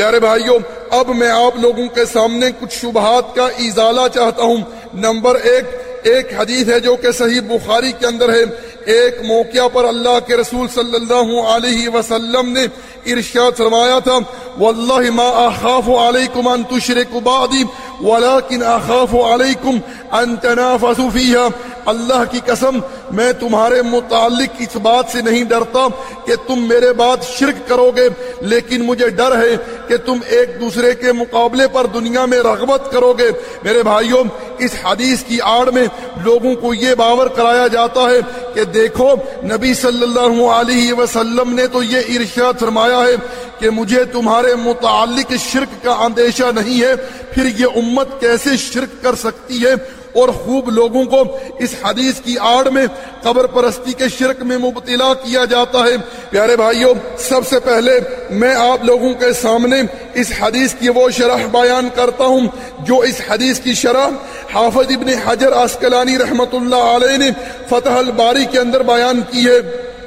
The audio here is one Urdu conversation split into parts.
پیارے بھائیوں، اب میں آپ لوگوں کے سامنے کچھ شبہات کا ازالہ چاہتا ہوں۔ نمبر ایک ایک حدیث ہے جو کہ صحیح بخاری کے اندر ہے۔ ایک موقع پر اللہ کے رسول صلی اللہ علیہ وسلم نے ارشاد فرمایا تھا، واللہ ما اخاف علیکم ان تشرکوا بعدی، ولیکن اخاف علیکم ان تنافسوا فیہا۔ اللہ کی قسم، میں تمہارے متعلق اس بات سے نہیں ڈرتا کہ تم میرے بعد شرک کرو گے، لیکن مجھے ڈر ہے کہ تم ایک دوسرے کے مقابلے پر دنیا میں رغبت کرو گے۔ میرے بھائیوں، اس حدیث کی آڑ میں لوگوں کو یہ باور کرایا جاتا ہے کہ دیکھو، نبی صلی اللہ علیہ وسلم نے تو یہ ارشاد فرمایا ہے کہ مجھے تمہارے متعلق شرک کا اندیشہ نہیں ہے، پھر یہ امت کیسے شرک کر سکتی ہے؟ اور خوب لوگوں کو اس حدیث کی آڑ میں قبر پرستی کے شرک میں مبتلا کیا جاتا ہے۔ پیارے بھائیوں سب سے پہلے میں آپ لوگوں کے سامنے اس حدیث کی وہ شرح بیان کرتا ہوں جو اس حدیث کی شرح حافظ ابن حجر اسکلانی رحمت اللہ علیہ نے فتح الباری کے اندر بیان کی ہے۔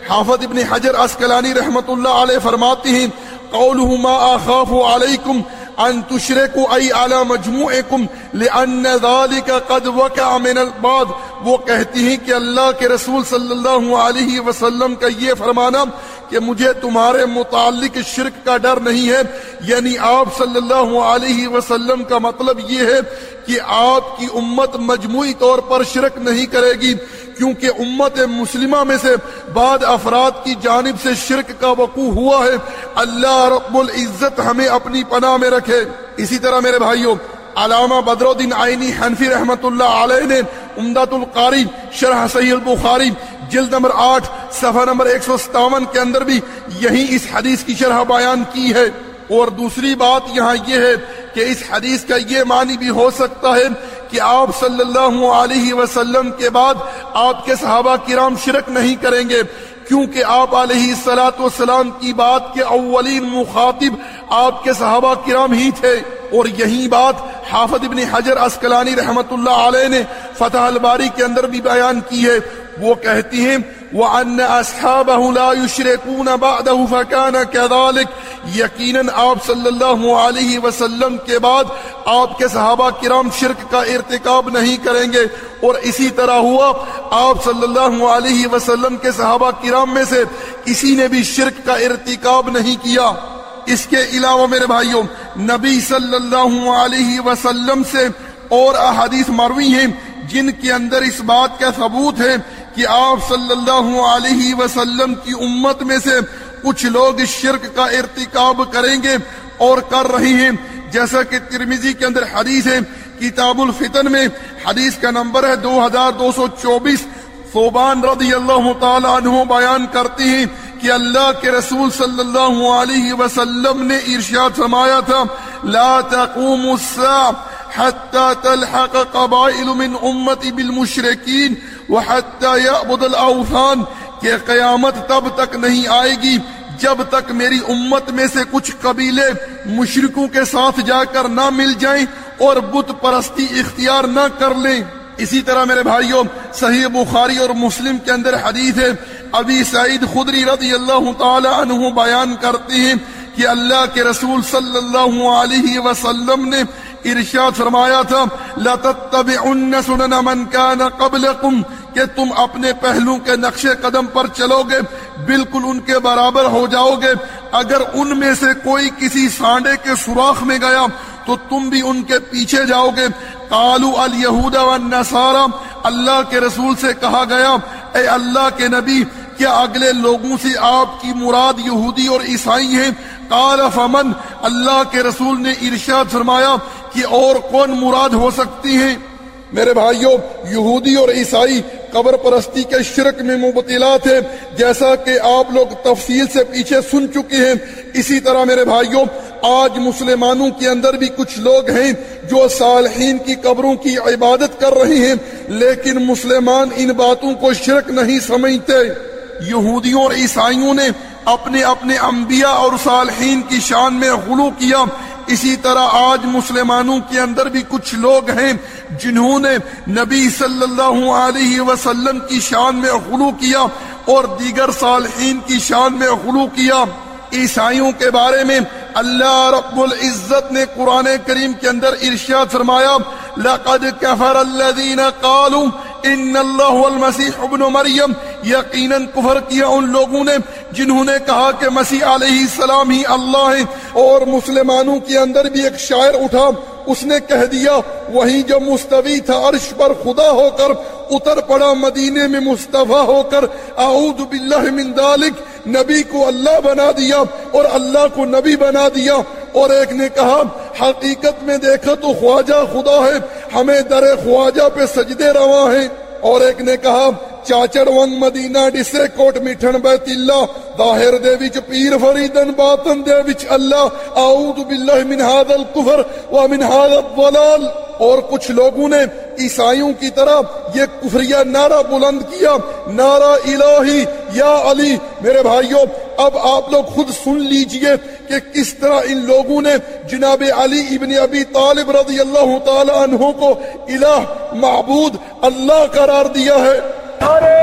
حافظ ابن حجر اسکلانی رحمت اللہ علیہ فرماتی ہیں قولہ ما آخاف علیکم ان تشرکو ای علی مجموعکم لان ذالک قد وقع من البعض. وہ کہتی ہیں کہ اللہ کے رسول صلی اللہ علیہ وسلم کا یہ فرمانا کہ مجھے تمہارے متعلق شرک کا ڈر نہیں ہے۔ یعنی آپ صلی اللہ علیہ وسلم کا مطلب یہ ہے کہ آپ کی امت مجموعی طور پر شرک نہیں کرے گی، کیونکہ امت مسلمہ میں سے بعد افراد کی جانب سے شرک کا وقوع ہوا ہے۔ اللہ رب العزت ہمیں اپنی پناہ میں رکھے۔ اسی طرح میرے بھائیوں علامہ بدر الدین آئینی حنفی رحمت اللہ علیہ نے امداد القاری شرح صحیح البخاری جلد نمبر آٹھ، صفحہ نمبر ایک سو ستاون کے اندر بھی یہی اس حدیث کی شرح بیان کی ہے۔ اور دوسری بات یہاں یہ ہے کہ اس حدیث کا یہ معنی بھی ہو سکتا ہے کہ آپ صلی اللہ علیہ وسلم کے بعد آپ کے صحابہ کرام شرک نہیں کریں گے۔ کیونکہ آپ علیہ السلاۃ والسلام کی بات کے اولین مخاطب آپ کے صحابہ کرام ہی تھے اور یہی بات حافظ ابن حجر اسکلانی رحمت اللہ علیہ نے فتح الباری کے اندر بھی بیان کی ہے۔ وہ کہتی ہیں، وَأَنَّ أَصْحَابَهُ لَا يُشْرِكُونَ بَعْدَهُ فَكَانَ كَذَلِكَ۔ یقیناً آپ صلی اللہ علیہ وسلم کے بعد آپ کے صحابہ کرام شرک کا ارتکاب نہیں کریں گے۔ اور اسی طرح ہوا آپ صلی اللہ علیہ وسلم کے صحابہ کرام میں سے کسی نے بھی شرک کا ارتکاب نہیں کیا۔ اس کے علاوہ میرے بھائیوں، نبی صلی اللہ علیہ وسلم سے اور احادیث مروی ہیں جن کے اندر اس بات کا ثبوت ہے کہ آپ صلی اللہ علیہ وسلم کی امت میں سے کچھ لوگ شرک کا ارتکاب کریں گے اور کر رہی ہیں۔ جیسا کہ ترمیزی کے اندر حدیث ہے کتاب الفتن میں حدیث کا نمبر ہے دو ہزار دو سو چوبیس۔ صوبان رضی اللہ تعالی عنہ بیان کرتی ہیں کہ اللہ کے رسول صلی اللہ علیہ وسلم نے ارشاد فرمایا تھا، لا تقوم الساعة حتى تلحق قبائل من امتی بالمشرکین وحتى يعبد الاوثان، کہ قیامت تب تک نہیں آئے گی۔ جب تک میری امت میں سے کچھ قبیلے مشرکوں کے ساتھ جا کر نہ مل جائیں اور بت پرستی اختیار نہ کر لیں۔ اسی طرح میرے بھائیوں، صحیح بخاری اور مسلم کے اندر حدیث ہے ابھی سعید خدری رضی اللہ تعالی عنہ بیان کرتے ہیں کہ اللہ کے رسول صلی اللہ علیہ وسلم نے ارشاد فرمایا تھا، لَتَتَّبِعُنَّ سُنَنَ مَنْ كَانَ قَبْلَكُمْ، کہ تم اپنے پہلو کے نقش قدم پر چلو گے، بالکل ان کے برابر ہو جاؤ گے۔ اگر ان میں سے کوئی کسی سانڈے کے سوراخ میں گیا، تو تم بھی ان کے پیچھے جاؤ گے۔ کالو الہود والنصارى، اللہ کے رسول سے کہا گیا، اے اللہ کے نبی کیا اگلے لوگوں سے آپ کی مراد یہودی اور عیسائی ہیں۔ قال فمن؟ اللہ کے رسول نے ارشاد فرمایا کہ اور کون مراد ہو سکتی ہیں۔ میرے بھائیوں یہودی اور عیسائی قبر پرستی کے شرک میں مبتلا تھے جیسا کہ آپ لوگ تفصیل سے پیچھے سن چکے ہیں۔ اسی طرح میرے بھائیوں آج مسلمانوں کے اندر بھی کچھ لوگ ہیں جو صالحین کی قبروں کی عبادت کر رہے ہیں، لیکن مسلمان ان باتوں کو شرک نہیں سمجھتے۔ یہودیوں اور عیسائیوں نے اپنے اپنے انبیاء اور صالحین کی شان میں غلو کیا۔ اسی طرح آج مسلمانوں کے اندر بھی کچھ لوگ ہیں جنہوں نے نبی صلی اللہ علیہ وسلم کی شان میں غلو کیا اور دیگر صالحین کی شان میں غلو کیا۔ عیسائیوں کے بارے میں اللہ رب العزت نے قرآن کریم کے اندر ارشاد فرمایا، لقد كفر الذين قالوا ان اللہ المسیح ابن مریم یقیناً کفر کیا ان لوگوں نے جنہوں نے کہا کہ مسیح علیہ السلام ہی اللہ ہے اور مسلمانوں کے اندر بھی ایک شاعر اٹھا، اس نے کہہ دیا وہی جو مستوی تھا عرش پر خدا ہو کر، اتر پڑا مدینے میں مصطفیٰ ہو کر، اعوذ باللہ من دالک نبی کو اللہ بنا دیا اور اللہ کو نبی بنا دیا۔ اور ایک نے کہا، حقیقت میں دیکھا تو خواجہ خدا ہے، ہمیں در خواجہ پہ سجدے رواں ہیں۔ اور ایک نے کہا چاچڑ ونگ مدینہ ڈسے کوٹ میٹھن بیت اللہ ظاہر دے وچ پیر فریدن باطن دے وچ اللہ اعوذ باللہ من هذا الكفر ومن هذا الضلال اور کچھ لوگوں نے عیسائیوں کی طرح یہ کفریہ نعرہ بلند کیا نعرہ الہی یا علی میرے بھائیوں اب آپ لوگ خود سن لیجیے کہ کس طرح ان لوگوں نے جناب علی ابن ابی طالب رضی اللہ تعالی عنہ کو الہ معبود اللہ قرار دیا ہے اللہ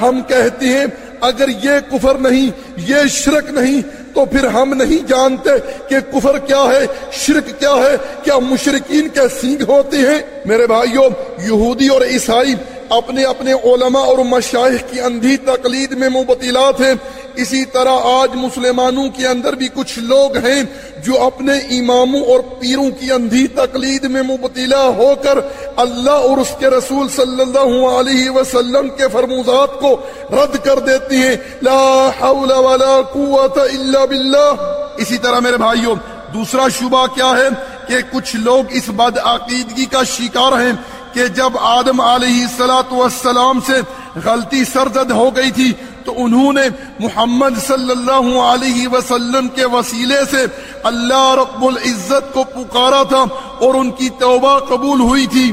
ہم کہتے ہیں اگر یہ کفر نہیں یہ شرک نہیں تو پھر ہم نہیں جانتے کہ کفر کیا ہے، شرک کیا ہے، کیا مشرقین کے سینگ ہوتے ہیں۔ میرے بھائیوں، یہودی اور عیسائی اپنے اپنے علماء اور مشائخ کی اندھی تقلید میں مبتلات ہیں۔ اسی طرح آج مسلمانوں کے اندر بھی کچھ لوگ ہیں جو اپنے اماموں اور پیروں کی اندھی تقلید میں مبتلا ہو کر اللہ اور اس کے رسول صلی اللہ علیہ وسلم کے فرموزات کو رد کر دیتے ہیں۔ لا حول ولا قوت الا باللہ۔ اسی طرح میرے بھائیوں، دوسرا شبہ کیا ہے کہ کچھ لوگ اس بد عقیدگی کا شکار ہیں۔ کہ جب آدم علیہ السلاۃ والسلام سے غلطی سرزد ہو گئی تھی تو انہوں نے محمد صلی اللہ علیہ وسلم کے وسیلے سے اللہ رب العزت کو پکارا تھا اور ان کی توبہ قبول ہوئی تھی۔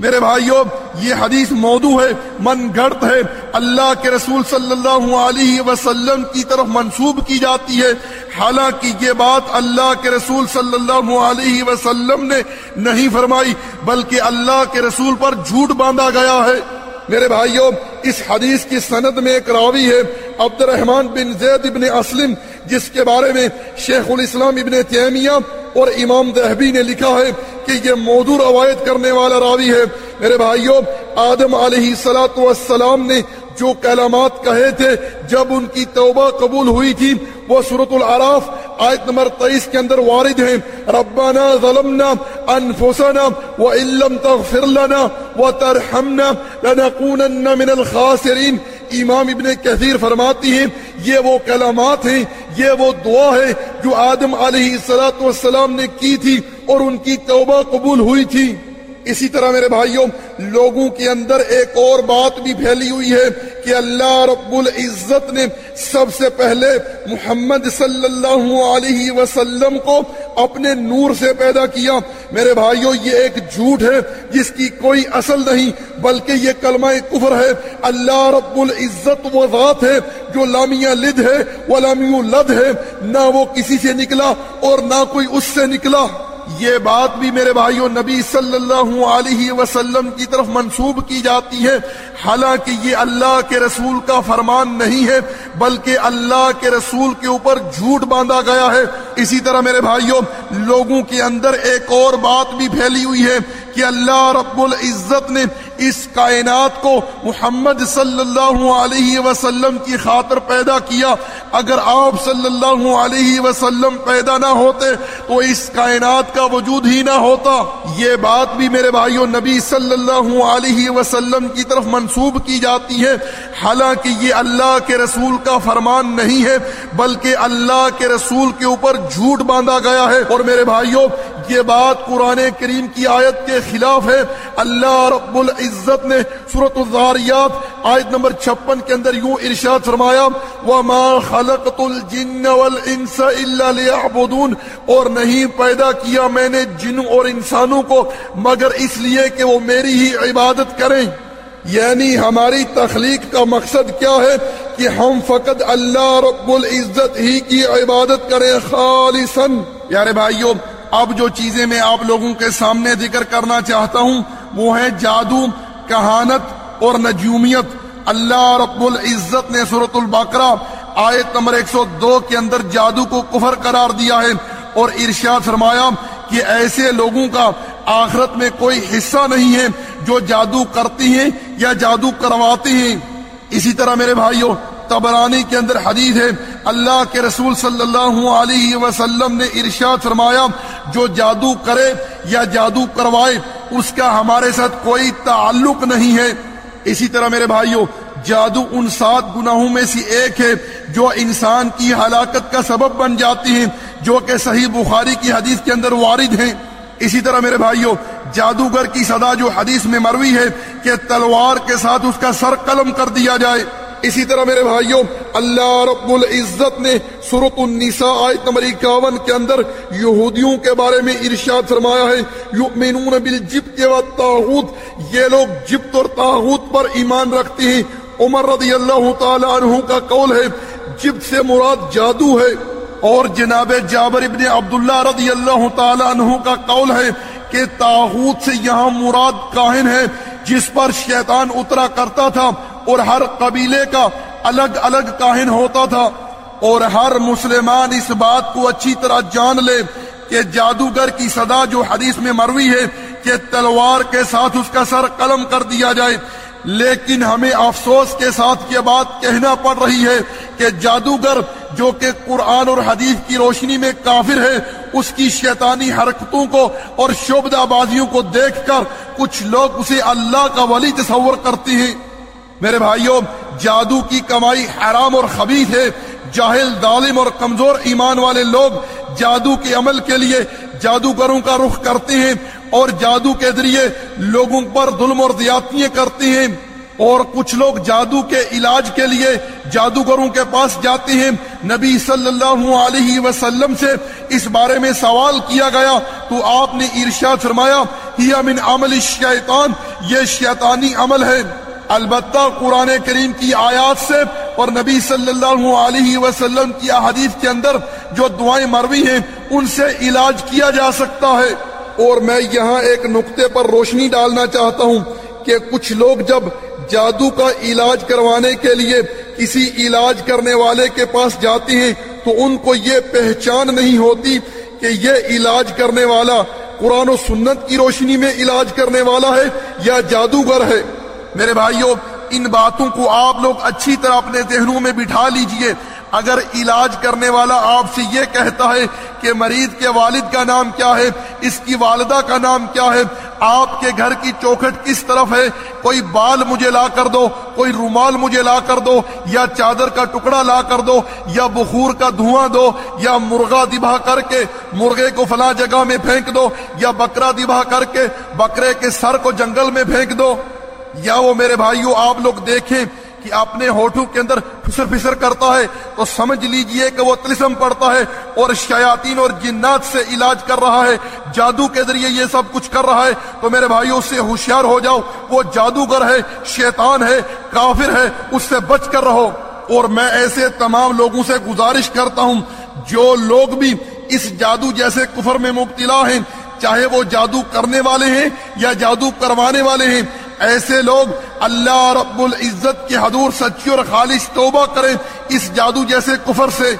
میرے بھائیوں یہ حدیث موضوع ہے، من گھڑت ہے۔ اللہ کے رسول صلی اللہ علیہ وسلم کی طرف منسوب کی جاتی ہے۔ حالانکہ یہ بات اللہ کے رسول صلی اللہ علیہ وسلم نے نہیں فرمائی، بلکہ اللہ کے رسول پر جھوٹ باندھا گیا ہے۔ میرے بھائیوں، اس حدیث کی سند میں ایک راوی ہے عبد الرحمن بن زید ابن اسلم، جس کے بارے میں شیخ الاسلام ابن تیمیہ اور امام دہبی نے لکھا ہے کہ یہ موضوع روایت کرنے والا راوی ہے۔ میرے بھائیوں، آدم علیہ سلاۃ والسلام نے جو کلمات کہے تھے، جب ان کی توبہ قبول ہوئی تھی، وہ صورت العراف آیت نمبر تیئیس کے اندر وارد ہیں۔ ربنا ظلمنا انفسنا وان لم تغفر لنا وترحمنا لنكونن من الخاسرین۔ امام ابن کثیر فرماتی ہیں، یہ وہ کلمات ہیں، یہ وہ دعا ہے جو آدم علیہ السلاۃ والسلام نے کی تھی اور ان کی توبہ قبول ہوئی تھی۔ اسی طرح میرے بھائیوں لوگوں کے اندر ایک اور بات بھی پھیلی ہوئی ہے کہ اللہ رب العزت نے سب سے پہلے محمد صلی اللہ علیہ وسلم کو اپنے نور سے پیدا کیا۔ میرے بھائیوں یہ ایک جھوٹ ہے جس کی کوئی اصل نہیں، بلکہ یہ کلمہ کفر ہے۔ اللہ رب العزت وہ ذات ہے جو لامیہ لد ہے وہ لامیہ لد ہے۔ نہ وہ کسی سے نکلا اور نہ کوئی اس سے نکلا۔ یہ بات بھی میرے بھائیوں نبی صلی اللہ علیہ وسلم کی طرف منسوب کی جاتی ہے۔ حالانکہ یہ اللہ کے رسول کا فرمان نہیں ہے، بلکہ اللہ کے رسول کے اوپر جھوٹ باندھا گیا ہے۔ اسی طرح میرے بھائیوں لوگوں کے اندر ایک اور بات بھی پھیلی ہوئی ہے کہ اللہ رب العزت نے اس کائنات کو محمد صلی اللہ علیہ وسلم کی خاطر پیدا کیا۔ اگر آپ صلی اللہ علیہ وسلم پیدا نہ ہوتے تو اس کائنات کا وجود ہی نہ ہوتا۔ یہ بات بھی میرے بھائیوں نبی صلی اللہ علیہ وسلم کی طرف منسوب کی جاتی ہے۔ حالانکہ یہ اللہ کے رسول کا فرمان نہیں ہے، بلکہ اللہ کے رسول کے اوپر جھوٹ باندھا گیا ہے۔ اور میرے بھائیوں یہ بات قرآن کریم کی آیت کے خلاف ہے۔ اللہ رب العزت نے صورت الزاریات آیت نمبر چھپن کے اندر یوں ارشاد فرمایا، وَمَا خلقت الجن والانس الا ليعبدون۔ اور نہیں پیدا کیا میں نے جن اور انسانوں کو، مگر اس لیے کہ وہ میری ہی عبادت کریں۔ یعنی ہماری تخلیق کا مقصد کیا ہے؟ کہ ہم فقط اللہ رب العزت ہی کی عبادت کریں خالصاً۔ پیارے بھائیوں اب جو چیزیں میں آپ لوگوں کے سامنے ذکر کرنا چاہتا ہوں، وہ ہے جادو، کہانت اور نجومیت۔ اللہ رب العزت نے صورت البقرہ آیت نمبر 102 کے اندر جادو کو کفر قرار دیا ہے اور ارشاد فرمایا کہ ایسے لوگوں کا آخرت میں کوئی حصہ نہیں ہے جو جادو کرتی ہیں یا جادو کرواتے ہیں۔ اسی طرح میرے بھائیوں تبرانی کے اندر حدیث ہے، اللہ کے رسول صلی اللہ علیہ وسلم نے ارشاد فرمایا، جو جادو کرے یا جادو کروائے، اس کا ہمارے ساتھ کوئی تعلق نہیں ہے۔ اسی طرح میرے بھائیوں جادو ان سات گناہوں میں سے ایک ہے، جو انسان کی ہلاکت کا سبب بن جاتی ہیں، جو کہ صحیح بخاری کی حدیث کے اندر وارد ہیں۔ اسی طرح میرے بھائیوں جادوگر کی صدا جو حدیث میں مروی ہے، کہ تلوار کے ساتھ اس کا سر قلم کر دیا جائے۔ اسی طرح میرے بھائیوں، اللہ رب العزت نے سورت النساء آیت نمبر اکاون کے اندر یہودیوں کے بارے میں ارشاد فرمایا ہے، یؤمنون بالجبت والطاغوت، یہ لوگ جبت اور طاغوت پر ایمان رکھتے ہیں۔ عمر رضی اللہ تعالی عنہ کا قول ہے، جبت سے مراد جادو ہے۔ اور جناب جابر ابن عبداللہ رضی اللہ تعالی عنہ کا قول ہے کہ تاغوت سے یہاں مراد کاہن ہے، جس پر شیطان اترا کرتا تھا۔ اور ہر قبیلے کا الگ الگ کاہن ہوتا تھا اور ہر مسلمان اس بات کو اچھی طرح جان لے کہ جادوگر کی صدا جو حدیث میں مروی ہے کہ تلوار کے ساتھ اس کا سر قلم کر دیا جائے۔ لیکن ہمیں افسوس کے ساتھ یہ بات کہنا پڑ رہی ہے کہ جادوگر جو کہ قرآن اور حدیث کی روشنی میں کافر ہے، اس کی شیطانی حرکتوں کو اور شعبدہ بازیوں کو دیکھ کر کچھ لوگ اسے اللہ کا ولی تصور کرتے ہیں۔ میرے بھائیوں، جادو کی کمائی حرام اور خبیث ہے۔ جاہل، ظالم اور کمزور ایمان والے لوگ جادو کے عمل کے لیے جادوگروں کا رخ کرتے ہیں اور جادو کے ذریعے لوگوں پر ظلم اور زیادتیاں کرتے ہیں۔ اور کچھ لوگ جادو کے علاج کے لیے جادوگروں کے پاس جاتے ہیں۔ نبی صلی اللہ علیہ وسلم سے اس بارے میں سوال کیا گیا تو آپ نے ارشاد فرمایا ہی من عمل الشیطان؟ یہ شیطانی عمل ہے۔ البتہ قرآن کریم کی آیات سے اور نبی صلی اللہ علیہ وسلم کی احادیث کے اندر جو دعائیں مروی ہیں، ان سے علاج کیا جا سکتا ہے۔ اور میں یہاں ایک نقطے پر روشنی ڈالنا چاہتا ہوں کہ کچھ لوگ جب جادو کا علاج کروانے کے لیے کسی علاج کرنے والے کے پاس جاتے ہیں، تو ان کو یہ پہچان نہیں ہوتی کہ یہ علاج کرنے والا قرآن و سنت کی روشنی میں علاج کرنے والا ہے یا جادوگر ہے۔ میرے بھائیوں ان باتوں کو آپ لوگ اچھی طرح اپنے ذہنوں میں بٹھا لیجیے۔ اگر علاج کرنے والا آپ سے یہ کہتا ہے کہ مریض کے والد کا نام کیا ہے، اس کی والدہ کا نام کیا ہے، آپ کے گھر کی چوکھٹ کس طرف ہے؟ کوئی بال مجھے لا کر دو، کوئی رومال مجھے لا کر دو، یا چادر کا ٹکڑا لا کر دو، یا بخور کا دھواں دو، یا مرغا دبا کر کے مرغے کو فلاں جگہ میں پھینک دو، یا بکرا دبا کر کے بکرے کے سر کو جنگل میں پھینک دو۔ یا وہ میرے بھائیوں آپ لوگ دیکھیں کہ اپنے ہوٹوں کے اندر پھسر پھسر کرتا ہے تو سمجھ لیجیے کہ وہ تلسم پڑتا ہے اور شیاطین اور جنات سے علاج کر رہا ہے، جادو کے ذریعے یہ سب کچھ کر رہا ہے۔ تو میرے بھائیوں سے ہوشیار ہو جاؤ۔ وہ جادوگر ہے، شیطان ہے، کافر ہے، اس سے بچ کر رہو۔ اور میں ایسے تمام لوگوں سے گزارش کرتا ہوں، جو لوگ بھی اس جادو جیسے کفر میں مبتلا ہیں چاہے وہ جادو کرنے والے ہیں یا جادو کروانے والے ہیں، ایسے لوگ اللہ رب العزت کی حضور سچی اور خالص توبہ کریں اس جادو جیسے کفر سے۔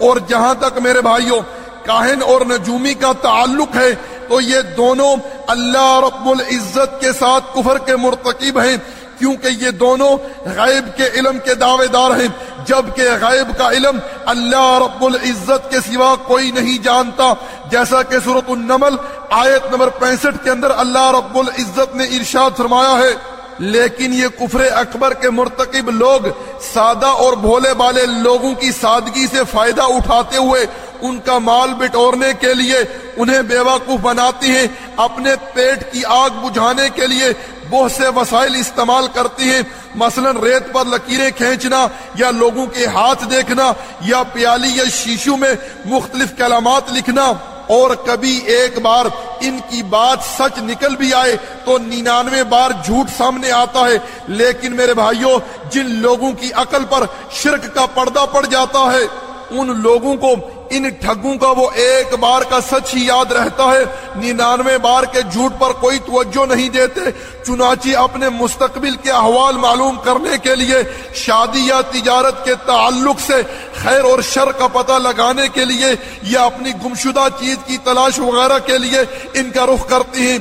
اور جہاں تک میرے بھائیوں، کاہن اور نجومی کا تعلق ہے، تو یہ دونوں اللہ رب العزت کے ساتھ کفر کے مرتکب ہیں، کیونکہ یہ دونوں غیب کے علم کے دعوے دار ہیں۔ جبکہ غیب کا علم اللہ رب العزت کے سوا کوئی نہیں جانتا۔ جیسا کہ صورت النمل آیت نمبر پینسٹھ کے اندر اللہ رب العزت نے ارشاد فرمایا ہے، لیکن یہ کفر اکبر کے مرتکب لوگ سادہ اور بھولے بالے لوگوں کی سادگی سے فائدہ اٹھاتے ہوئے ان کا مال بٹورنے کے لیے انہیں بیوقوف بناتی ہیں۔ اپنے پیٹ کی آگ بجھانے کے لیے بہت سے وسائل استعمال کرتی ہیں۔ مثلا ریت پر لکیریں کھینچنا یا لوگوں کے ہاتھ دیکھنا یا پیالی یا شیشو میں مختلف کلمات لکھنا۔ اور کبھی ایک بار ان کی بات سچ نکل بھی آئے تو ننانوے بار جھوٹ سامنے آتا ہے۔ لیکن میرے بھائیوں جن لوگوں کی عقل پر شرک کا پردہ پڑ جاتا ہے ان لوگوں کو، ان ٹھگوں کا وہ ایک بار کا سچ ہی یاد رہتا ہے۔ ننانوے بار کے جھوٹ پر کوئی توجہ نہیں دیتے۔ چنانچہ اپنے مستقبل کے احوال معلوم کرنے کے لیے، شادی یا تجارت کے تعلق سے خیر اور شر کا پتہ لگانے کے لیے یا اپنی گمشدہ چیز کی تلاش وغیرہ کے لیے ان کا رخ کرتی ہیں۔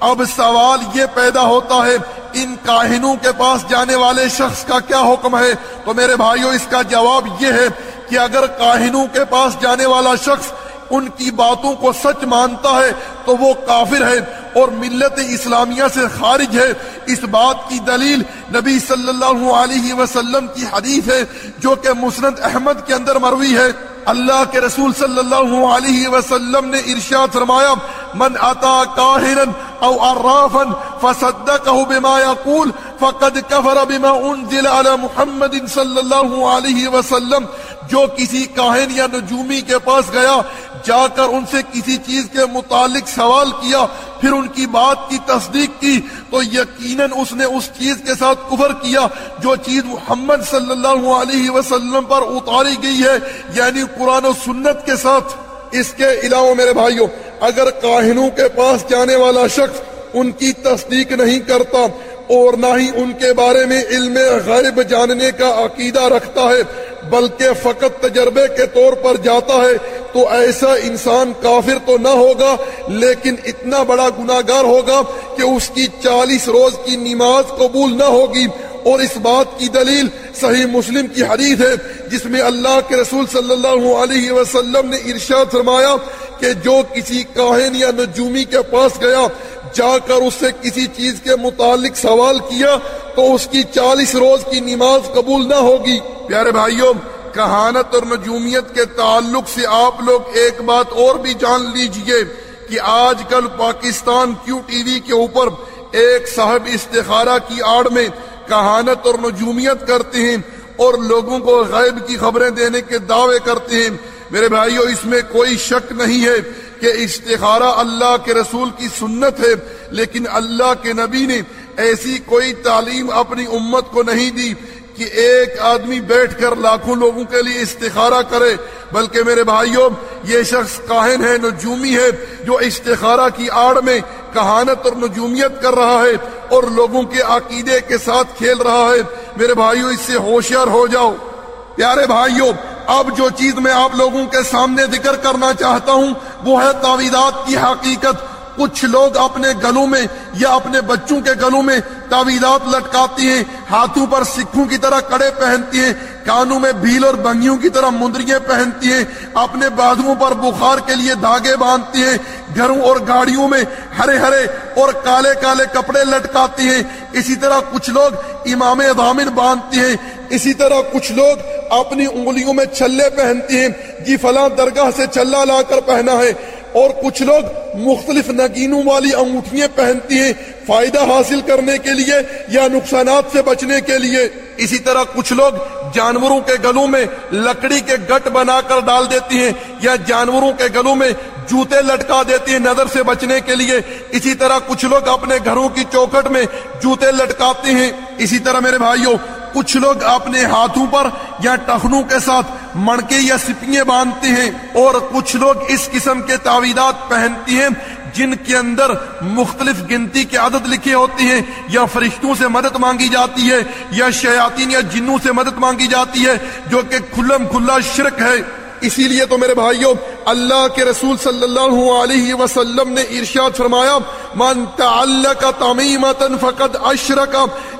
اب سوال یہ پیدا ہوتا ہے، ان کاہنوں کے پاس جانے والے شخص کا کیا حکم ہے؟ تو میرے بھائیوں اس کا جواب یہ ہے کہ اگر کاہنوں کے پاس جانے والا شخص ان کی باتوں کو سچ مانتا ہے تو وہ کافر ہے اور ملت اسلامیہ سے خارج ہے۔ اس بات کی دلیل نبی صلی اللہ علیہ وسلم کی حدیث ہے جو کہ مسند احمد کے اندر مروی ہے۔ اللہ کے رسول صلی اللہ علیہ وسلم نے ارشاد فرمایا، من اتا کاہنا او عرافا فصدقه بما يقول فقد كفر بما انزل على محمد صلی اللہ علیہ وسلم جو کسی کاہن یا نجومی کے پاس گیا، جا کر ان سے کسی چیز کے متعلق سوال کیا، پھر ان کی بات کی تصدیق کی، تو یقیناً اس نے اس چیز کے ساتھ کفر کیا جو چیز محمد صلی اللہ علیہ وسلم پر اتاری گئی ہے یعنی قرآن و سنت کے ساتھ۔ اس کے علاوہ میرے بھائیوں اگر کاہنوں کے پاس جانے والا شخص ان کی تصدیق نہیں کرتا اور نہ ہی ان کے بارے میں علم غیب جاننے کا عقیدہ رکھتا ہے، بلکہ فقط تجربے کے طور پر جاتا ہے تو ایسا انسان کافر تو نہ ہوگا، لیکن اتنا بڑا گناہگار ہوگا کہ اس کی چالیس روز کی نماز قبول نہ ہوگی۔ اور اس بات کی دلیل صحیح مسلم کی حدیث ہے، جس میں اللہ کے رسول صلی اللہ علیہ وسلم نے ارشاد فرمایا کہ جو کسی کاہن یا نجومی کے پاس گیا، جا کر اس سے کسی چیز کے متعلق سوال کیا تو اس کی چالیس روز کی نماز قبول نہ ہوگی۔ پیارے بھائیوں، کہانت اور نجومیت کے تعلق سے آپ لوگ ایک بات اور بھی جان لیجیے کہ آج کل پاکستان کیو ٹی وی کے اوپر ایک صاحب استخارہ کی آڑ میں کہانت اور نجومیت کرتے ہیں اور لوگوں کو غیب کی خبریں دینے کے دعوے کرتے ہیں۔ میرے بھائیوں اس میں کوئی شک نہیں ہے کہ استخارہ اللہ کے رسول کی سنت ہے، لیکن اللہ کے نبی نے ایسی کوئی تعلیم اپنی امت کو نہیں دی کہ ایک آدمی بیٹھ کر لاکھوں لوگوں کے لیے استخارہ کرے۔ بلکہ میرے بھائیوں یہ شخص کاہن ہے، نجومی ہے، جو استخارہ کی آڑ میں کہانت اور نجومیت کر رہا ہے اور لوگوں کے عقیدے کے ساتھ کھیل رہا ہے۔ میرے بھائیوں اس سے ہوشیار ہو جاؤ۔ پیارے بھائیوں، اب جو چیز میں آپ لوگوں کے سامنے ذکر کرنا چاہتا ہوں، وہ ہے تعویذات کی حقیقت۔ کچھ لوگ اپنے گلوں میں یا اپنے بچوں کے گلوں میں تعویذات لٹکاتی ہیں، ہاتھوں پر سکھوں کی طرح کڑے پہنتی ہیں، کانوں میں بھیل اور بنگیوں کی طرح مندریاں پہنتی ہیں، اپنے بازوؤں پر بخار کے لیے دھاگے باندھتی ہیں، گھروں اور گاڑیوں میں ہرے ہرے اور کالے کالے کپڑے لٹکاتی ہیں۔ اسی طرح کچھ لوگ امام ضامن باندھتی ہیں، اسی طرح کچھ لوگ اپنی انگلیوں میں چھلے پہنتی ہیں جی فلاں درگاہ سے چھلا لا کر پہنا ہے۔ اور کچھ لوگ مختلف نگینوں والی انگوٹھیاں پہنتی ہیں فائدہ حاصل کرنے کے لیے یا نقصانات سے بچنے کے لیے۔ اسی طرح کچھ لوگ جانوروں کے گلوں میں لکڑی کے گٹ بنا کر ڈال دیتی ہیں یا جانوروں کے گلوں میں جوتے لٹکا دیتی ہیں نظر سے بچنے کے لیے۔ اسی طرح کچھ لوگ اپنے گھروں کی چوکٹ میں جوتے لٹکاتے ہیں۔ اسی طرح میرے بھائیوں کچھ لوگ اپنے ہاتھوں پر یا ٹخنوں کے ساتھ مڑکے یا سپیے باندھتے ہیں اور کچھ لوگ اس قسم کے تعویدات پہنتی ہیں جن کے اندر مختلف گنتی کی عادت لکھی ہوتی ہیں، یا فرشتوں سے مدد مانگی جاتی ہے، یا شیاطین یا جنوں سے مدد مانگی جاتی ہے، جو کہ کھلم کھلا شرک ہے۔ اسی لیے تو میرے بھائیوں، اللہ کے رسول صلی اللہ علیہ وسلم نے ارشاد فرمایا من تعلق تمیمتا فقد اشرک.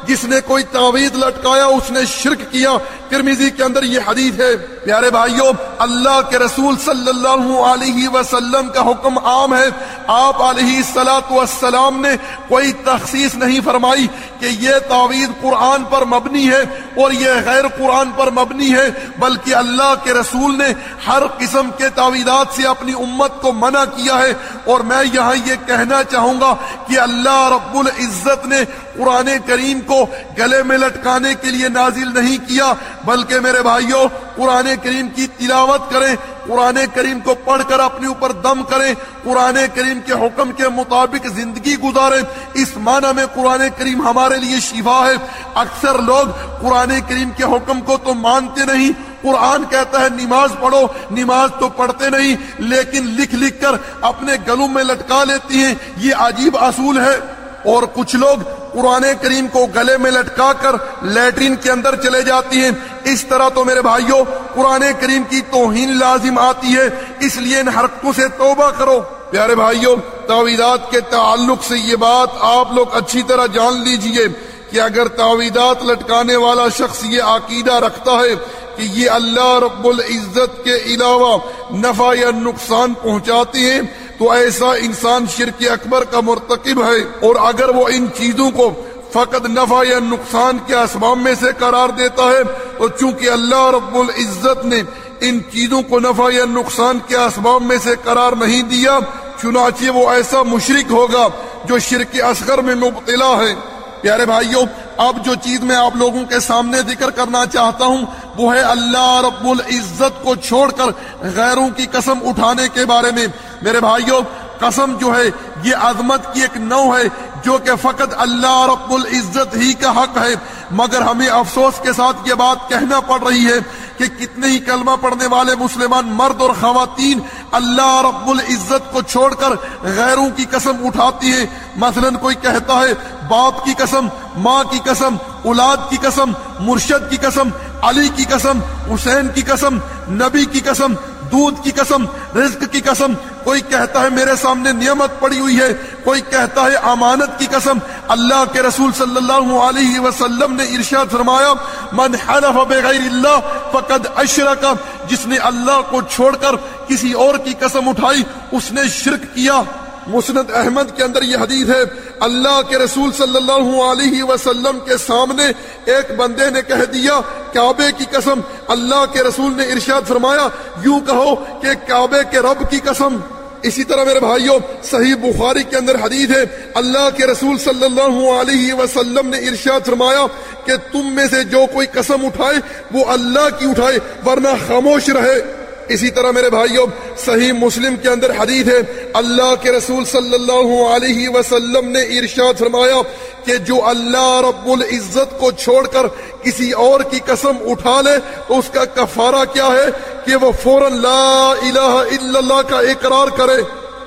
جس نے کوئی تعویذ لٹکایا، اس نے شرک کیا. ترمیزی کے اندر یہ حدیث ہے پیارے بھائیوں اللہ کے رسول صلی اللہ علیہ وسلم کا حکم عام ہے۔ آپ علیہ السلاۃ والسلام نے کوئی تخصیص نہیں فرمائی کہ یہ تعویذ قرآن پر مبنی ہے اور یہ غیر قرآن پر مبنی ہے، بلکہ اللہ کے رسول نے ہر قسم کے تعویدات سے اپنی امت کو منع کیا ہے۔ اور میں یہاں یہ کہنا چاہوں گا کہ اللہ رب العزت نے قرآن کریم کو گلے میں لٹکانے کے لیے نازل نہیں کیا، بلکہ میرے بھائیوں قرآن کریم کی تلاوت کریں، قرآن کریم کو پڑھ کر اپنے اوپر دم کریں، قرآن کریم کے حکم کے مطابق زندگی گزاریں۔ اس معنی میں قرآن کریم ہمارے لیے شفا ہے۔ اکثر لوگ قرآن کریم کے حکم کو تو مانتے نہیں۔ قرآن کہتا ہے، نماز پڑھو۔ نماز تو پڑھتے نہیں، لیکن لکھ لکھ کر اپنے گلوں میں لٹکا لیتی ہیں۔ یہ عجیب اصول ہے۔ اور کچھ لوگ قرآن کریم کو گلے میں لٹکا کر لیٹرین کے اندر چلے جاتی ہیں۔ اس طرح تو میرے بھائیوں قرآن کریم کی توہین لازم آتی ہے، اس لیے ان حرکتوں سے توبہ کرو۔ پیارے بھائیوں تعویدات کے تعلق سے یہ بات آپ لوگ اچھی طرح جان لیجیے کہ اگر تعویدات لٹکانے والا شخص یہ عقیدہ رکھتا ہے کہ یہ اللہ رب العزت کے علاوہ نفع یا نقصان پہنچاتے ہیں، تو ایسا انسان شرک اکبر کا مرتکب ہے۔ اور اگر وہ ان چیزوں کو فقط نفع یا نقصان کے اسباب میں سے قرار دیتا ہے تو چونکہ اللہ رب العزت نے ان چیزوں کو نفع یا نقصان کے اسباب میں سے قرار نہیں دیا، چنانچہ وہ ایسا مشرک ہوگا جو شرک اصغر میں مبتلا ہے۔ پیارے بھائیوں اب جو چیز میں آپ لوگوں کے سامنے ذکر کرنا چاہتا ہوں، وہ ہے اللہ رب العزت کو چھوڑ کر غیروں کی قسم اٹھانے کے بارے میں۔ میرے بھائیوں قسم جو ہے، یہ عظمت کی ایک نو ہے جو کہ فقط اللہ رب العزت ہی کا حق ہے۔ مگر ہمیں افسوس کے ساتھ یہ بات کہنا پڑ رہی ہے کہ کتنے ہی کلمہ پڑھنے والے مسلمان مرد اور خواتین اللہ رب العزت کو چھوڑ کر غیروں کی قسم اٹھاتی ہیں۔ مثلا کوئی کہتا ہے، باپ کی قسم، ماں کی قسم، اولاد کی قسم، مرشد کی قسم، علی کی قسم، حسین کی قسم، نبی کی قسم، دودھ کی قسم، رزق کی قسم کوئی کہتا ہے میرے سامنے نعمت پڑی ہوئی ہے، کوئی کہتا ہے امانت کی قسم، اللہ کے رسول صلی اللہ علیہ وسلم نے ارشاد فرمایا، من حلف بغیر اللہ فقد اشرک. جس نے اللہ کو چھوڑ کر کسی اور کی قسم اٹھائی، اس نے شرک کیا۔ مسند احمد کے اندر یہ حدیث ہے، اللہ کے رسول صلی اللہ علیہ وسلم کے سامنے ایک بندے نے کہہ دیا، کعبے کی قسم. اللہ کے رسول نے ارشاد فرمایا، یوں کہو کہ کعبے کے رب کی قسم۔ اسی طرح میرے بھائیوں، صحیح بخاری کے اندر حدیث ہے، اللہ کے رسول صلی اللہ علیہ وسلم نے ارشاد فرمایا کہ تم میں سے جو کوئی قسم اٹھائے، وہ اللہ کی اٹھائے، ورنہ خاموش رہے۔ اسی طرح میرے بھائیوں، صحیح مسلم کے اندر حدیث ہے، اللہ کے رسول صلی اللہ علیہ وسلم نے ارشاد فرمایا کہ جو اللہ رب العزت کو چھوڑ کر کسی اور کی قسم اٹھا لے، تو اس کا کفارہ کیا ہے کہ وہ فوراً لا الہ الا اللہ کا اقرار کرے۔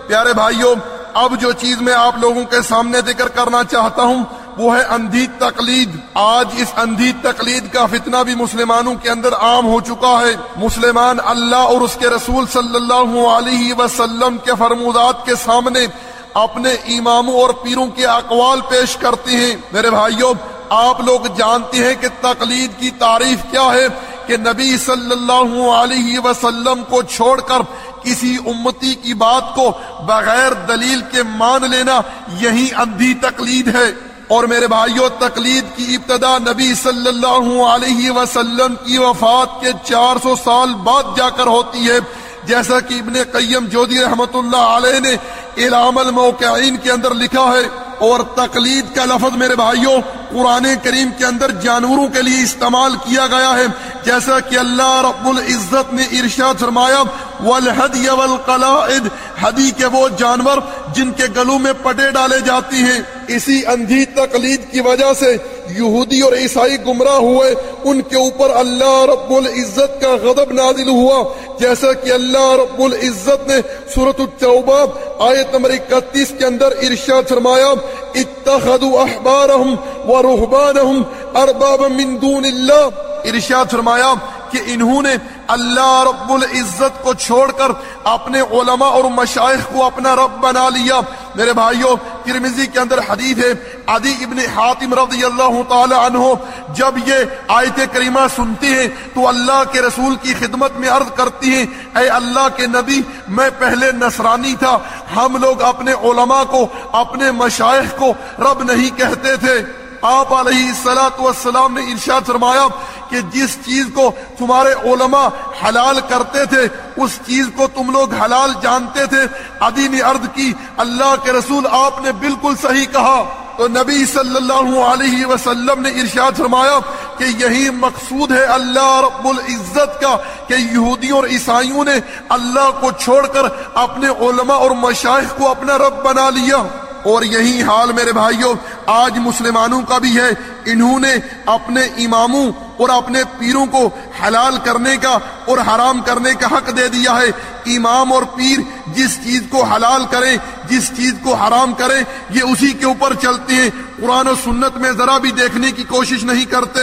پیارے بھائیوں، اب جو چیز میں آپ لوگوں کے سامنے ذکر کرنا چاہتا ہوں وہ ہے اندھی تقلید۔ آج اس اندھی تقلید کا فتنہ بھی مسلمانوں کے اندر عام ہو چکا ہے۔ مسلمان اللہ اور اس کے رسول صلی اللہ علیہ وسلم کے فرمودات کے سامنے اپنے اماموں اور پیروں کے اقوال پیش کرتے ہیں۔ میرے بھائیوں، آپ لوگ جانتے ہیں کہ تقلید کی تعریف کیا ہے کہ نبی صلی اللہ علیہ وسلم کو چھوڑ کر کسی امتی کی بات کو بغیر دلیل کے مان لینا یہی اندھی تقلید ہے۔ اور میرے بھائیوں تقلید کی ابتدا نبی صلی اللہ علیہ وسلم کی وفات کے چار سو سال بعد جا کر ہوتی ہے۔ جیسا کہ ابن قیم جودی رحمت اللہ علیہ نے علام الموقعین کے اندر لکھا ہے، اور تقلید کا لفظ میرے بھائیوں قرآن کریم کے اندر جانوروں کے لیے استعمال کیا گیا ہے۔ جیسا کہ اللہ رب العزت نے ارشاد فرمایا والہدی والقلائد ہدی کے وہ جانور جن کے گلوں میں پٹے ڈالے جاتی ہیں۔ اسی اندھی تقلید کی وجہ سے یہودی اور عیسائی گمراہ ہوئے۔ ان کے اوپر اللہ رب العزت کا غضب نازل ہوا۔ جیسا کہ اللہ رب العزت نے صورت التوبہ آیت نمبر اکتیس کے اندر ارشاد فرمایا اتخذوا احبارهم ورهبانهم اربابا من دون اللہ ارشاد فرمایا کہ انہوں نے اللہ رب العزت کو چھوڑ کر اپنے علماء اور مشائخ کو اپنا رب بنا لیا۔ میرے بھائیوں ترمیزی کے اندر حدیث ہے، عدی ابن حاتم رضی اللہ تعالی عنہ، جب یہ آیت کریمہ سنتے ہیں تو اللہ کے رسول کی خدمت میں عرض کرتی ہیں، اے اللہ کے نبی، میں پہلے نصرانی تھا، ہم لوگ اپنے علماء کو، اپنے مشائخ کو رب نہیں کہتے تھے۔ آپ علیہ السلاۃ والسلام نے ارشاد فرمایا کہ جس چیز کو تمہارے علماء حلال کرتے تھے، اس چیز کو تم لوگ حلال جانتے تھے۔ ادی نے عرض کی اللہ کے رسول آپ نے بالکل صحیح کہا۔ تو نبی صلی اللہ علیہ وسلم نے ارشاد فرمایا کہ یہی مقصود ہے اللہ رب العزت کا کہ یہودیوں اور عیسائیوں نے اللہ کو چھوڑ کر اپنے علماء اور مشائخ کو اپنا رب بنا لیا۔ اور یہی حال میرے بھائیوں آج مسلمانوں کا بھی ہے۔ انہوں نے اپنے اماموں اور اپنے پیروں کو حلال کرنے کا اور حرام کرنے کا حق دے دیا ہے۔ امام اور پیر جس چیز کو حلال کریں، جس چیز کو حرام کریں، یہ اسی کے اوپر چلتے ہیں۔ قرآن و سنت میں ذرا بھی دیکھنے کی کوشش نہیں کرتے۔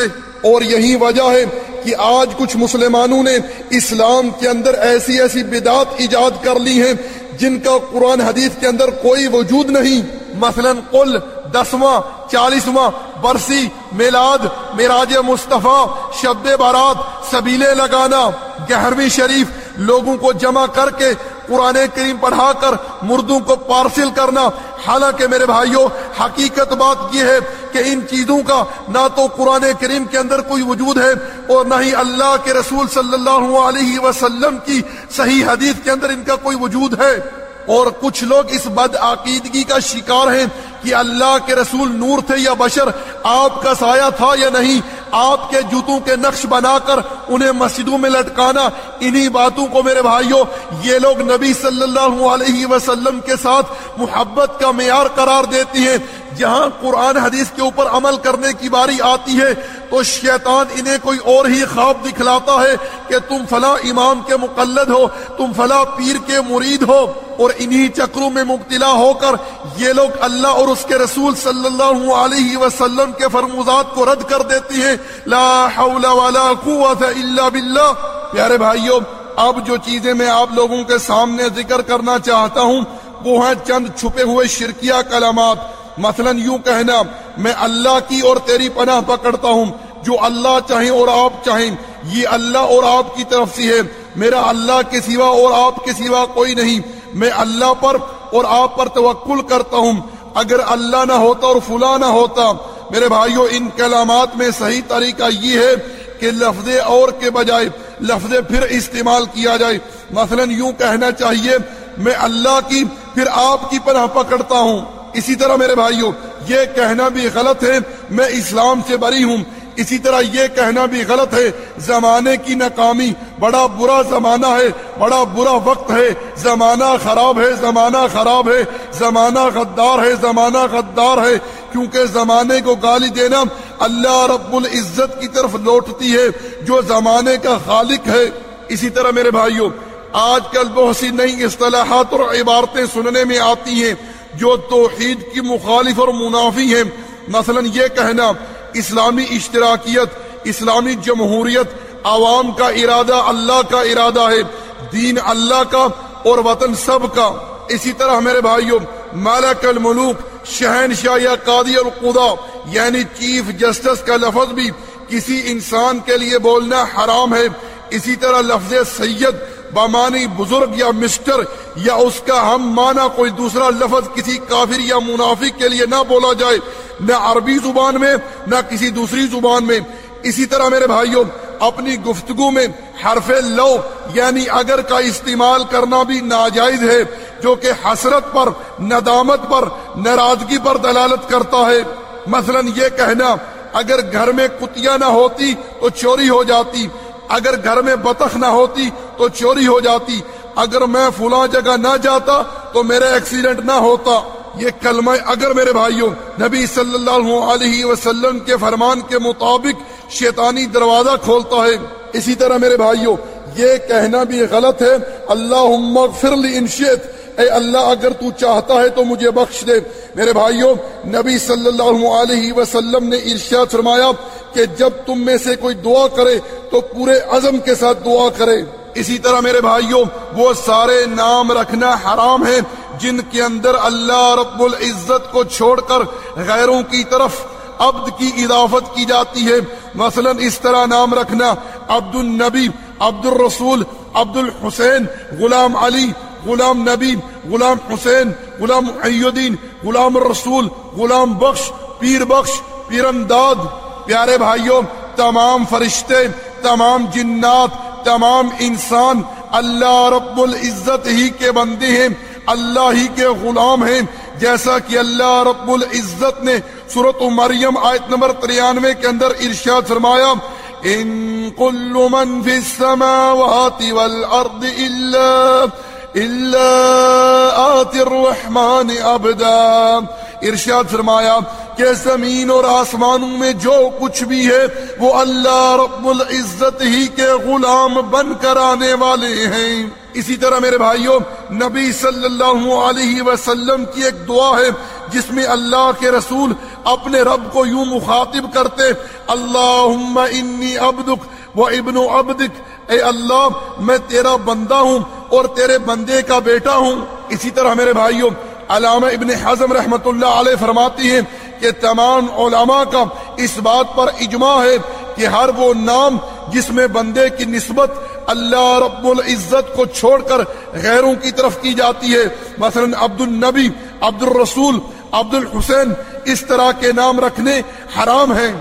اور یہی وجہ ہے کہ آج کچھ مسلمانوں نے اسلام کے اندر ایسی ایسی بدعات ایجاد کر لی ہیں جن کا قرآن حدیث کے اندر کوئی وجود نہیں مثلا قل دسواں، چالیسواں، برسی، میلاد، میراج مصطفیٰ، شب بارات، سبیلے لگانا گہرویں شریف، لوگوں کو جمع کر کے قرآن کریم پڑھا کر مردوں کو پارسل کرنا۔ حالانکہ میرے بھائیوں حقیقت بات یہ ہے کہ ان چیزوں کا نہ تو قرآن کریم کے اندر کوئی وجود ہے اور نہ ہی اللہ کے رسول صلی اللہ علیہ وسلم کی صحیح حدیث کے اندر ان کا کوئی وجود ہے۔ اور کچھ لوگ اس بد عقیدگی کا شکار ہیں کہ اللہ کے رسول نور تھے یا بشر، آپ کا سایہ تھا یا نہیں۔ آپ کے جوتوں کے نقش بنا کر انہیں مسجدوں میں لٹکانا، انہی باتوں کو میرے بھائیوں یہ لوگ نبی صلی اللہ علیہ وسلم کے ساتھ محبت کا معیار قرار دیتی ہیں۔ جہاں قرآن حدیث کے اوپر عمل کرنے کی باری آتی ہے، تو شیطان انہیں کوئی اور ہی خواب دکھلاتا ہے کہ تم فلاں امام کے مقلد ہو، تم فلاں پیر کے مرید ہو اور انہی چکروں میں مبتلا ہو کر یہ لوگ اللہ اور اس کے رسول صلی اللہ علیہ وسلم کے فرموزات کو رد کر دیتی ہیں۔ لا حول ولا قوت الا باللہ۔ پیارے بھائیوں اب جو چیزیں میں آپ لوگوں کے سامنے ذکر کرنا چاہتا ہوں، وہ ہیں چند چھپے ہوئے شرکیہ کلمات۔ مثلا یوں کہنا، میں اللہ کی اور تیری پناہ پکڑتا ہوں، جو اللہ چاہیں اور آپ چاہیں، یہ اللہ اور آپ کی طرف سے ہے۔ میرا اللہ کے سوا اور آپ کے سوا کوئی نہیں۔ میں اللہ پر اور آپ پر توکل کرتا ہوں۔ اگر اللہ نہ ہوتا اور فلاں نہ ہوتا۔ میرے بھائیوں ان کلامات میں صحیح طریقہ یہ ہے کہ لفظ اور کے بجائے لفظ پھر استعمال کیا جائے۔ مثلا یوں کہنا چاہیے، میں اللہ کی، پھر آپ کی پناہ پکڑتا ہوں۔ اسی طرح میرے بھائیوں، یہ کہنا بھی غلط ہے، میں اسلام سے بری ہوں۔ اسی طرح یہ کہنا بھی غلط ہے، زمانے کی ناکامی بڑا برا زمانہ ہے، بڑا برا وقت ہے۔ زمانہ خراب ہے، زمانہ خراب ہے۔ زمانہ غدار ہے، زمانہ غدار ہے۔ کیونکہ زمانے کو گالی دینا اللہ رب العزت کی طرف لوٹتی ہے، جو زمانے کا خالق ہے۔ اسی طرح میرے بھائیوں، آج کل بہت سی نئی اصطلاحات اور عبارتیں سننے میں آتی ہیں۔ جو توحید کی مخالف اور منافی ہیں۔ مثلا یہ کہنا، اسلامی اشتراکیت، اسلامی جمہوریت، عوام کا ارادہ اللہ کا ارادہ ہے، دین اللہ کا اور وطن سب کا۔ اسی طرح میرے بھائیوں مالک الملوک شہنشاہ یا قادی القدا یعنی چیف جسٹس کا لفظ بھی کسی انسان کے لیے بولنا حرام ہے۔ اسی طرح لفظ سید بامانی بزرگ یا مسٹر یا اس کا ہم مانا کوئی دوسرا لفظ کسی کافر یا منافق کے لیے نہ بولا جائے، نہ عربی زبان میں، نہ کسی دوسری زبان میں۔ اسی طرح میرے بھائیوں، اپنی گفتگو میں حرف لو یعنی اگر کا استعمال کرنا بھی ناجائز ہے، جو کہ حسرت پر، ندامت پر، ناراضگی پر دلالت کرتا ہے۔ مثلا یہ کہنا، اگر گھر میں کتیا نہ ہوتی تو چوری ہو جاتی اگر گھر میں بطخ نہ ہوتی تو چوری ہو جاتی۔ اگر میں فلاں جگہ نہ جاتا تو میرا ایکسیڈنٹ نہ ہوتا۔ یہ کلمہ اگر میرے بھائیوں، نبی صلی اللہ علیہ وسلم کے فرمان کے مطابق شیطانی دروازہ کھولتا ہے۔ اسی طرح میرے بھائیوں، یہ کہنا بھی غلط ہے۔ اللہ اغفر لی انشیت اے اللہ، اگر تو چاہتا ہے تو مجھے بخش دے۔ میرے بھائیوں، نبی صلی اللہ علیہ وسلم نے ارشاد فرمایا کہ جب تم میں سے کوئی دعا کرے تو پورے عزم کے ساتھ دعا کرے۔ اسی طرح میرے بھائیوں، وہ سارے نام رکھنا حرام ہے جن کے اندر اللہ رب العزت کو چھوڑ کر غیروں کی طرف عبد کی اضافت کی جاتی ہے۔ مثلا اس طرح نام رکھنا، عبد النبی، عبد الرسول، عبد الحسین، غلام علی، غلام نبی، غلام حسین، غلام الدین غلام الرسول غلام بخش، پیر بخش پیرنداد پیارے بھائیوں، تمام فرشتے، تمام جنات، تمام انسان، اللہ رب العزت ہی کے بندے ہیں، اللہ ہی کے غلام ہیں۔ جیسا کہ اللہ رب العزت نے صورت مریم آیت نمبر تریانوے کے اندر ارشاد فرمایا، ان كل من في السماوات والارض الا الا آت الرحمن عبدا۔ ارشاد فرمایا کہ زمین اور آسمانوں میں جو کچھ بھی ہے، وہ اللہ رب العزت ہی کے غلام بن کر آنے والے ہیں۔ اسی طرح میرے بھائیوں، نبی صلی اللہ علیہ وسلم کی ایک دعا ہے، جس میں اللہ کے رسول اپنے رب کو یوں مخاطب کرتے، اللہم انی عبدک و ابن عبدک۔ اے اللہ، میں تیرا بندہ ہوں اور تیرے بندے کا بیٹا ہوں۔ اسی طرح میرے بھائیوں، علامہ ابن حزم رحمت اللہ علیہ فرماتی ہیں کہ تمام علماء کا اس بات پر اجماع ہے کہ ہر وہ نام جس میں بندے کی نسبت اللہ رب العزت کو چھوڑ کر غیروں کی طرف کی جاتی ہے، مثلا عبد النبی عبد الرسول عبد الحسین اس طرح کے نام رکھنے حرام ہیں۔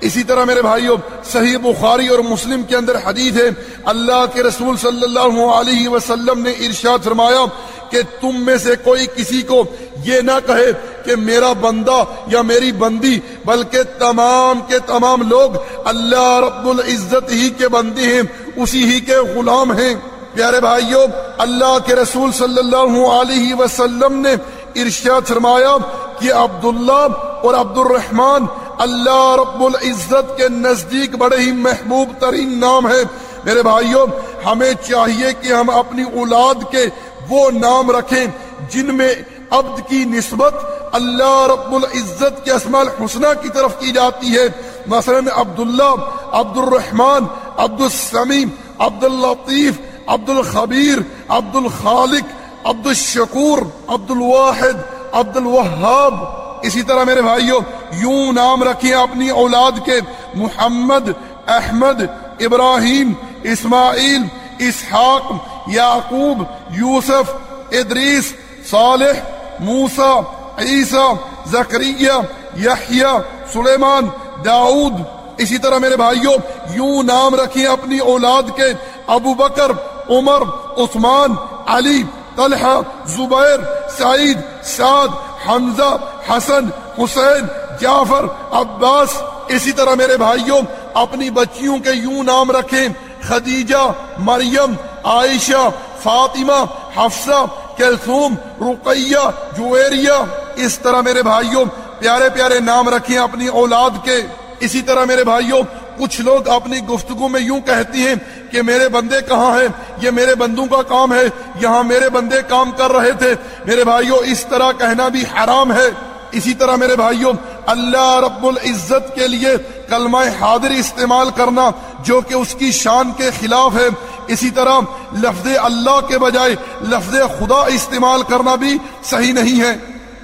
اسی طرح میرے بھائیوں صحیح بخاری اور مسلم کے اندر حدیث ہے، اللہ کے رسول صلی اللہ علیہ وسلم نے ارشاد فرمایا کہ تم میں سے کوئی کسی کو یہ نہ کہے کہ میرا بندہ یا میری بندی، بلکہ تمام کے تمام لوگ اللہ رب العزت ہی کے بندی ہیں، اسی ہی کے غلام ہیں۔ پیارے بھائیوں اللہ کے رسول صلی اللہ علیہ وسلم نے ارشاد فرمایا کہ عبداللہ اور عبد الرحمن اللہ رب العزت کے نزدیک بڑے ہی محبوب ترین نام ہے۔ میرے بھائیوں، ہمیں چاہیے کہ ہم اپنی اولاد کے وہ نام رکھیں جن میں عبد کی نسبت اللہ رب العزت کے اسماء الحسنہ کی طرف کی جاتی ہے۔ مثلا عبداللہ عبد الرحمن عبد السمیم عبد اللطیف عبد الخبیر عبد الخالق عبد الشکور عبد الواحد عبد الوہاب اسی طرح میرے بھائیوں یوں نام رکھیں اپنی اولاد کے، محمد، احمد، ابراہیم، اسماعیل، اسحاق، یعقوب، یوسف، ادریس، صالح موسا عیسیٰ، زکریہ، یحییٰ، سلیمان، داؤد۔ اسی طرح میرے بھائیوں یوں نام رکھیں اپنی اولاد کے، ابو بکر، عمر، عثمان، علی، طلحہ، زبیر، سعید، سعد حمزہ، حسن، حسین، جعفر، عباس، اسی طرح میرے بھائیوں، اپنی بچیوں کے یوں نام رکھیں، خدیجہ، مریم، عائشہ، فاطمہ، حفصہ کیلثوم رقیہ، جویریہ، اس طرح میرے بھائیوں، پیارے پیارے نام رکھیں اپنی اولاد کے، اسی طرح میرے بھائیوں کچھ لوگ اپنی گفتگو میں یوں کہتی ہیں کہ میرے بندے کہاں ہیں؟ یہ میرے بندوں کا کام ہے۔ یہاں میرے بندے کام کر رہے تھے۔ میرے بھائیوں، اس طرح کہنا بھی حرام ہے۔ اسی طرح میرے بھائیوں، اللہ رب العزت کے لیے کلمہ حاضر استعمال کرنا جو کہ اس کی شان کے خلاف ہے۔ اسی طرح لفظ اللہ کے بجائے لفظ خدا استعمال کرنا بھی صحیح نہیں ہے۔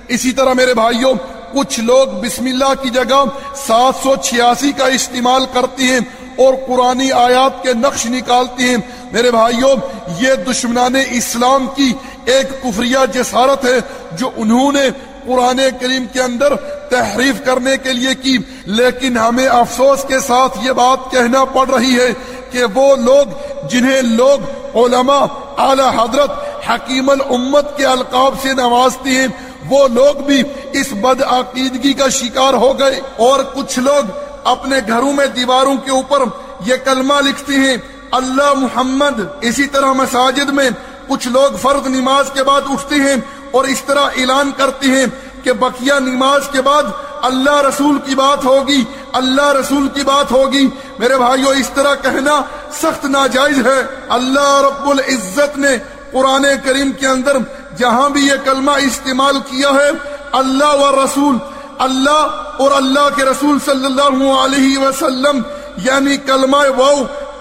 اسی طرح میرے بھائیوں کچھ لوگ بسم اللہ کی جگہ سات سو چھیاسی کا استعمال کرتی ہیں اور قرآن آیات کے نقش نکالتی ہیں۔ میرے بھائیوں، یہ دشمنان اسلام کی ایک کفریہ جسارت ہے جو انہوں نے قرآن کریم کے اندر تحریف کرنے کے لیے کی۔ لیکن ہمیں افسوس کے ساتھ یہ بات کہنا پڑ رہی ہے کہ وہ لوگ جنہیں لوگ علماء اعلی حضرت حکیم الامت کے القاب سے نوازتی ہیں وہ لوگ بھی اس بد عقیدگی کا شکار ہو گئے اور کچھ لوگ اپنے گھروں میں دیواروں کے اوپر یہ کلمہ لکھتے ہیں، اللہ محمد۔ اسی طرح مساجد میں کچھ لوگ فرض نماز کے بعد اٹھتے ہیں اور اس طرح اعلان کرتے ہیں کہ بقیہ نماز کے بعد اللہ رسول کی بات ہوگی، اللہ رسول کی بات ہوگی۔ میرے بھائیوں اس طرح کہنا سخت ناجائز ہے۔ اللہ رب العزت نے قرآن کریم کے اندر جہاں بھی یہ کلمہ استعمال کیا ہے، اللہ و رسول، اللہ اور اللہ کے رسول صلی اللہ علیہ وسلم یعنی کلمہ وہ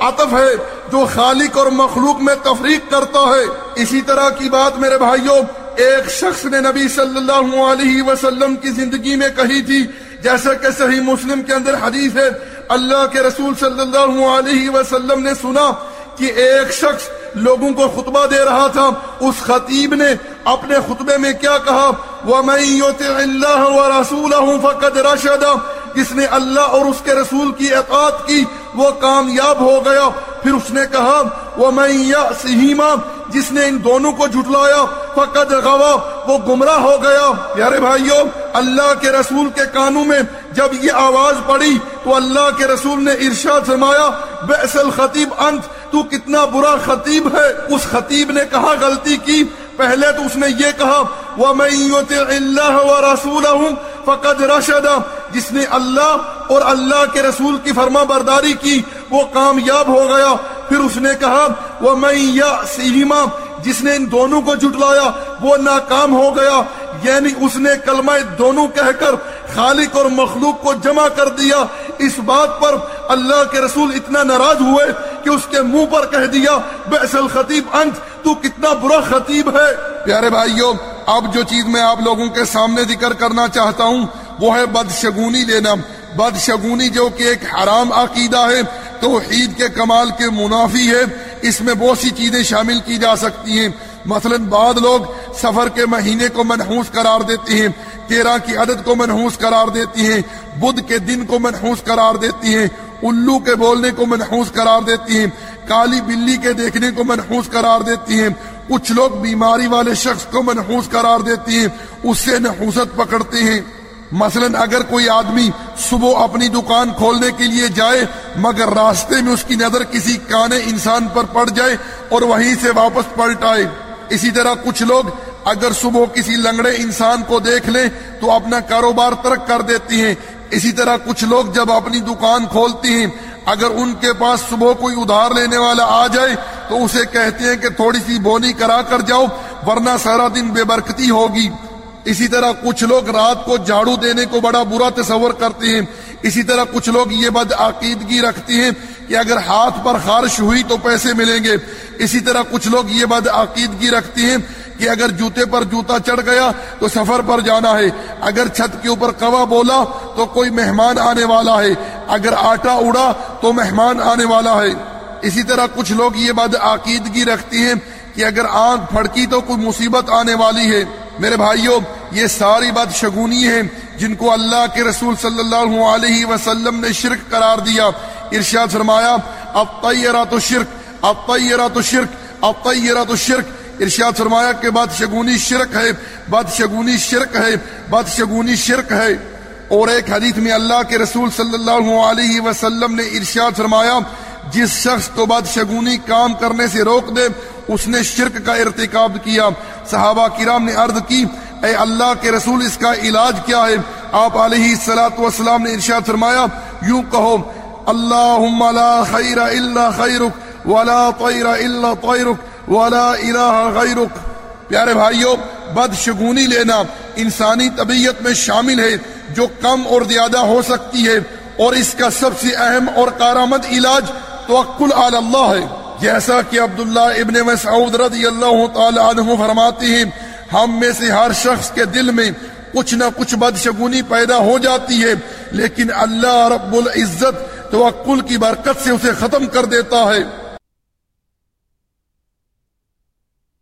عطف ہے، جو خالق اور مخلوق میں تفریق کرتا ہے۔ اسی طرح کی بات میرے بھائیوں، ایک شخص نے نبی صلی اللہ علیہ وسلم کی زندگی میں کہی تھی، جیسا کہ صحیح مسلم کے اندر حدیث ہے، اللہ کے رسول صلی اللہ علیہ وسلم نے سنا کہ ایک شخص لوگوں کو خطبہ دے رہا تھا، اس خطیب نے اپنے خطبے میں کیا کہا؟ وَمَن يُتِعِ اللَّهَ وَرَسُولَهُ فَقَدْ رَشَدَ۔ جس نے اللہ اور اس کے رسول کی اطاعت کی، وہ کامیاب ہو گیا۔ پھر اس نے کہا وہ میں سہیما جس نے ان دونوں کو جھٹلایا، فقد غوا۔ وہ گمراہ ہو گیا۔ پیارے بھائیوں، اللہ کے رسول کے کانوں میں جب یہ آواز پڑی، تو اللہ کے رسول نے ارشاد فرمایا بیس الخطیب انت۔ تو کتنا برا خطیب ہے؟ اس خطیب نے کہا غلطی کی۔ پہلے تو اس نے یہ کہا، وَمَن يُطِعِ اللَّهَ وَرَسُولَهُ رشدہ جس نے اللہ اور اللہ کے رسول کی فرما برداری کی، وہ کامیاب ہو گیا۔ پھر اس نے کہا وہ میں سیما جس نے ان دونوں کو جٹلایا وہ ناکام ہو گیا۔ یعنی اس نے کلمہ دونوں کہہ کر خالق اور مخلوق کو جمع کر دیا۔ اس بات پر اللہ کے رسول اتنا ناراض ہوئے کہ اس کے منہ پر کہہ دیا بیس الخطیب انت، تو کتنا برا خطیب ہے. پیارے بھائیوں، اب جو چیز میں آپ لوگوں کے سامنے ذکر کرنا چاہتا ہوں، وہ ہے بدشگونی لینا۔ بدشگونی جو کہ ایک حرام عقیدہ ہے، توحید کے کمال کے منافی ہے۔ اس میں بہت سی چیزیں شامل کی جا سکتی ہیں۔ مثلا بعض لوگ سفر کے مہینے کو منحوس قرار دیتے ہیں، تیرہ کی عدد کو منحوس قرار دیتی ہیں، بدھ کے دن کو منحوس قرار دیتی ہیں۔ الو کے بولنے کو منحوس قرار دیتی ہیں، کالی بلی کے دیکھنے کو منحوس قرار دیتی ہیں۔ کچھ لوگ بیماری والے شخص کو منحوس قرار دیتی ہیں، اس سے نحوست پکڑتے ہیں۔ مثلا اگر کوئی آدمی صبح اپنی دکان کھولنے کے لیے جائے، مگر راستے میں اس کی نظر کسی کانے انسان پر پڑ جائے اور وہیں سے واپس پلٹ آئے اسی طرح کچھ لوگ اگر صبح کسی لنگڑے انسان کو دیکھ لیں، تو اپنا کاروبار ترک کر دیتی ہیں۔ اسی طرح کچھ لوگ جب اپنی دکان کھولتی ہیں، اگر ان کے پاس صبح کوئی ادھار لینے والا آ جائے، تو اسے کہتے ہیں کہ تھوڑی سی بونی کرا کر جاؤ، ورنہ سارا دن بے برکتی ہوگی۔ اسی طرح کچھ لوگ رات کو جھاڑو دینے کو بڑا برا تصور کرتے ہیں۔ اسی طرح کچھ لوگ یہ بد عقیدگی رکھتے ہیں کہ اگر ہاتھ پر خارش ہوئی تو پیسے ملیں گے۔ اسی طرح کچھ لوگ یہ بد عقیدگی رکھتے ہیں کہ اگر جوتے پر جوتا چڑھ گیا تو سفر پر جانا ہے۔ اگر چھت کے اوپر کوا بولا تو کوئی مہمان آنے والا ہے۔ اگر آٹا اڑا تو مہمان آنے والا ہے۔ اسی طرح کچھ لوگ یہ بد عقیدگی رکھتی ہیں کہ اگر آنکھ پھڑکی تو کوئی مصیبت آنے والی ہے۔ میرے بھائیوں یہ ساری بات شگونی ہے جن کو اللہ کے رسول صلی اللہ علیہ وسلم نے شرک قرار دیا۔ ارشاد فرمایا، اب طیرہ تو شرک اب طیرہ تو شرک اب طیرہ تو شرک ارشاد فرمایا کہ بات شگونی شرک ہے بات شگونی شرک ہے بات شگونی شرک ہے۔ اور ایک حدیث میں اللہ کے رسول صلی اللہ علیہ وسلم نے ارشاد فرمایا، جس شخص کو بد شگونی کام کرنے سے روک دے، اس نے شرک کا ارتکاب کیا۔ صحابہ کرام نے عرض کی، اے اللہ کے رسول، اس کا علاج کیا ہے؟ آپ علیہ السلاۃ والسلام نے ارشاد فرمایا، یوں کہو، اللہم لا خیر الا خیرک، ولا طیر الا طیرک۔ ولا الہ غیرک پیارے بھائیوں بد شگونی لینا انسانی طبیعت میں شامل ہے، جو کم اور زیادہ ہو سکتی ہے۔ اور اس کا سب سے اہم اور کارآمد علاج توکل علی اللہ ہے۔ جیسا کہ عبداللہ ابن مسعود رضی اللہ تعالی عنہ فرماتے ہیں، ہم میں سے ہر شخص کے دل میں کچھ نہ کچھ بدشگونی پیدا ہو جاتی ہے، لیکن اللہ رب العزت توکل کی برکت سے اسے ختم کر دیتا ہے۔